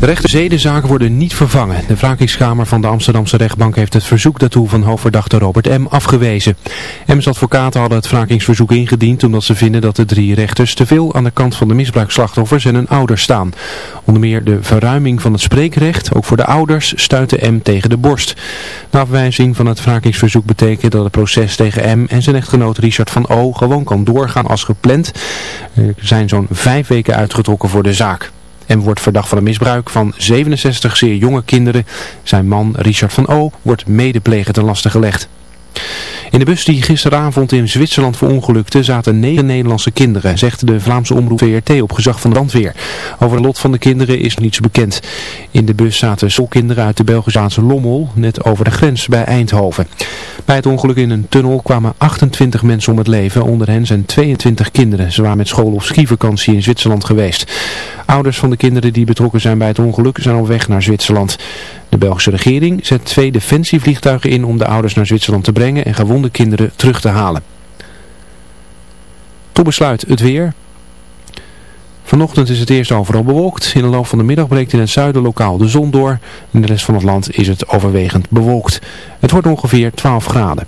De rechte zedenzaken worden niet vervangen. De wrakingskamer van de Amsterdamse rechtbank heeft het verzoek daartoe van hoofdverdachte Robert M. afgewezen. M's advocaten hadden het wrakingsverzoek ingediend omdat ze vinden dat de drie rechters te veel aan de kant van de misbruikslachtoffers en hun ouders staan. Onder meer de verruiming van het spreekrecht, ook voor de ouders, stuitte M tegen de borst. De afwijzing van het wrakingsverzoek betekent dat het proces tegen M en zijn echtgenoot Richard van O gewoon kan doorgaan als gepland. Er zijn zo'n vijf weken uitgetrokken voor de zaak. En wordt verdacht van een misbruik van 67 zeer jonge kinderen. Zijn man Richard van O wordt medepleger ten laste gelegd. In de bus die gisteravond in Zwitserland verongelukte zaten negen Nederlandse kinderen, zegt de Vlaamse omroep VRT op gezag van de brandweer. Over het lot van de kinderen is niets bekend. In de bus zaten schoolkinderen uit de Belgische Lommel, net over de grens bij Eindhoven. Bij het ongeluk in een tunnel kwamen 28 mensen om het leven, onder hen zijn 22 kinderen. Ze waren met school op skivakantie in Zwitserland geweest. Ouders van de kinderen die betrokken zijn bij het ongeluk zijn op weg naar Zwitserland. De Belgische regering zet twee defensievliegtuigen in om de ouders naar Zwitserland te brengen en gewonde kinderen terug te halen. Tot besluit het weer. Vanochtend is het eerst overal bewolkt. In de loop van de middag breekt in het zuiden lokaal de zon door. In de rest van het land is het overwegend bewolkt. Het wordt ongeveer 12 graden.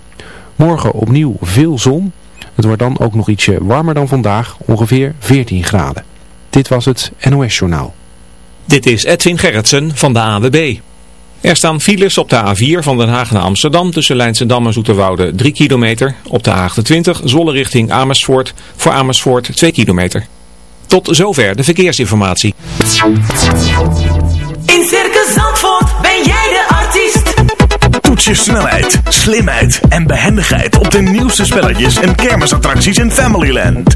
Morgen opnieuw veel zon. Het wordt dan ook nog ietsje warmer dan vandaag, ongeveer 14 graden. Dit was het NOS Journaal. Dit is Edwin Gerritsen van de AWB. Er staan files op de A4 van Den Haag naar Amsterdam tussen Leidsendam en Zoeterwoude 3 kilometer. Op de A28 Zolle richting Amersfoort voor Amersfoort 2 kilometer. Tot zover de verkeersinformatie. In Circus Zandvoort ben jij de artiest. Toets je snelheid, slimheid en behendigheid op de nieuwste spelletjes en kermisattracties in Familyland.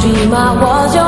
dream i was your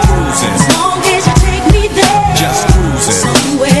just cruising, Somewhere